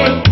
good.